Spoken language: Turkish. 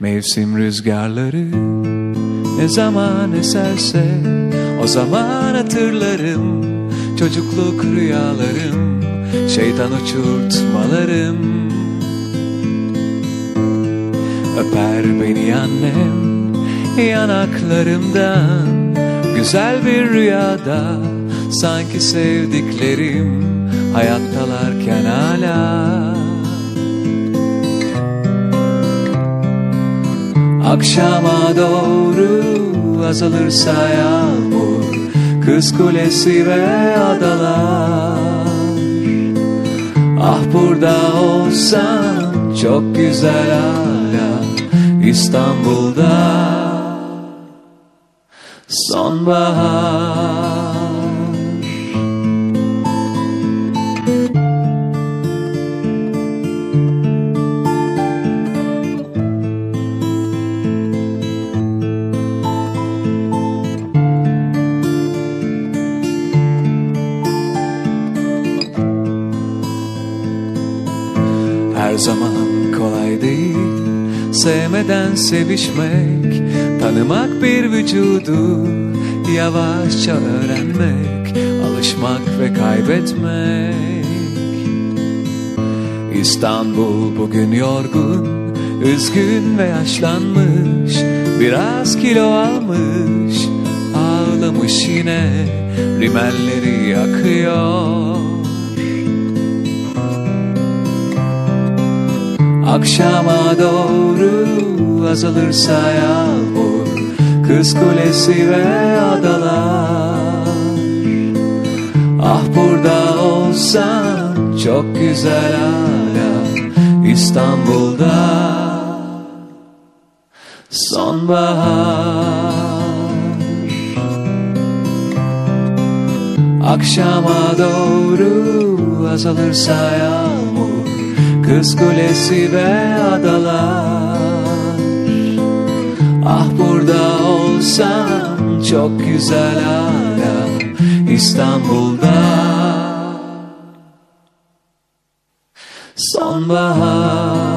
Mevsim rüzgarları ne zaman eserse o zaman hatırlarım. Çocukluk rüyalarım şeytan uçurtmalarım. Öper beni annem yanaklarımdan. Güzel bir rüyada sanki sevdiklerim hayattalarken Akşama doğru azalırsa yağmur Kız kulesi ve adalar. Ah burada olsan çok güzel hala İstanbul'da. Sonbahar Her zaman kolay değil Sevmeden sevişmek. Tanımak bir vücudu Yavaşça öğrenmek. Alışmak ve kaybetmek. İstanbul bugün yorgun Üzgün ve yaşlanmış. Biraz kilo almış Ağlamış yine. Rimelleri yakıyor Akşama doğru azalırsa yağmur Kız kulesi ve adalar. Ah burada olsan çok güzel hala İstanbul'da. Sonbahar. Akşama doğru azalırsa yağmur Kız kulesi ve adalar. Ah burada olsam çok güzel hala İstanbul'da. Sonbahar